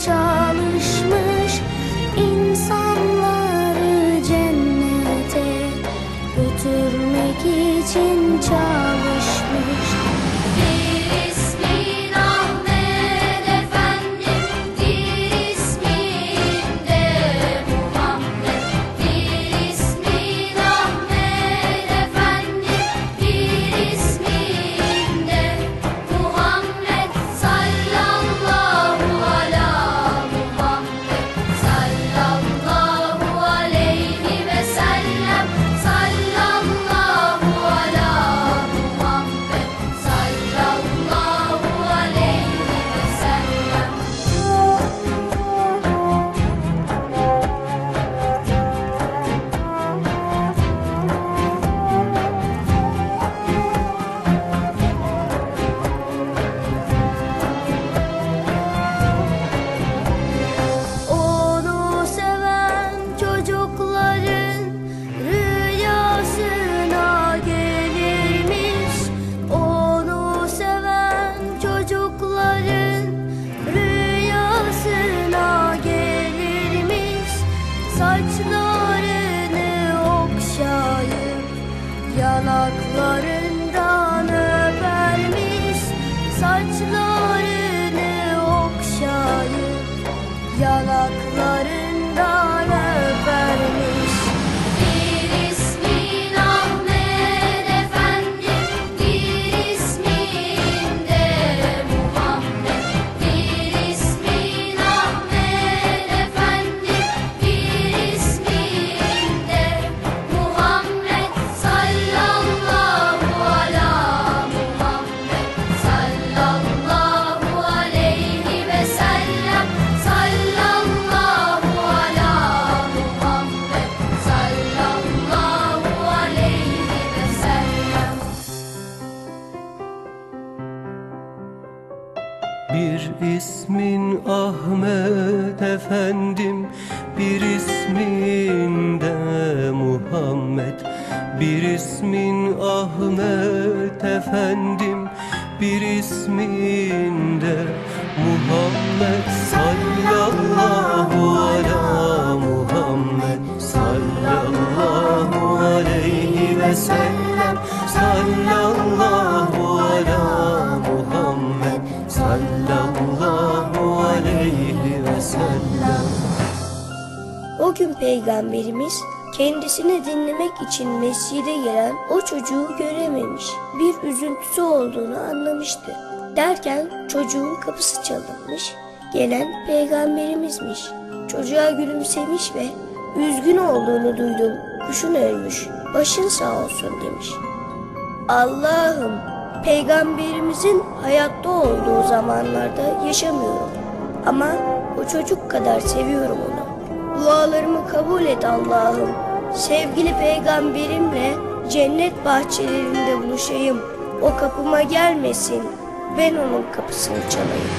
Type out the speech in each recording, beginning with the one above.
çalışmış insanları cennete götürmek için çalışmış. Bir yanaklarından ismin Ahmet efendim Bir ismin de Muhammed. Bir ismin Ahmet efendim Bir ismin de Muhammed. Sallallahu O gün peygamberimiz kendisini dinlemek için mescide gelen o çocuğu görememiş. Bir üzüntüsü olduğunu anlamıştı. Derken çocuğun kapısı çalınmış. Gelen peygamberimizmiş. Çocuğa gülümsemiş ve üzgün olduğunu duydum. Kuşun ölmüş. Başın sağ olsun demiş. Allah'ım peygamberimizin hayatta olduğu zamanlarda yaşamıyorum. Ama o çocuk kadar seviyorum onu. Dualarımı kabul et Allah'ım. Sevgili peygamberimle cennet bahçelerinde buluşayım. O kapıma gelmesin. Ben onun kapısını çalayım.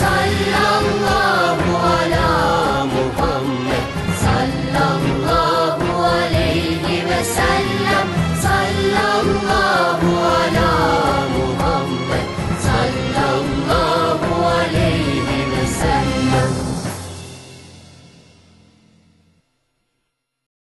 Sallallahu ala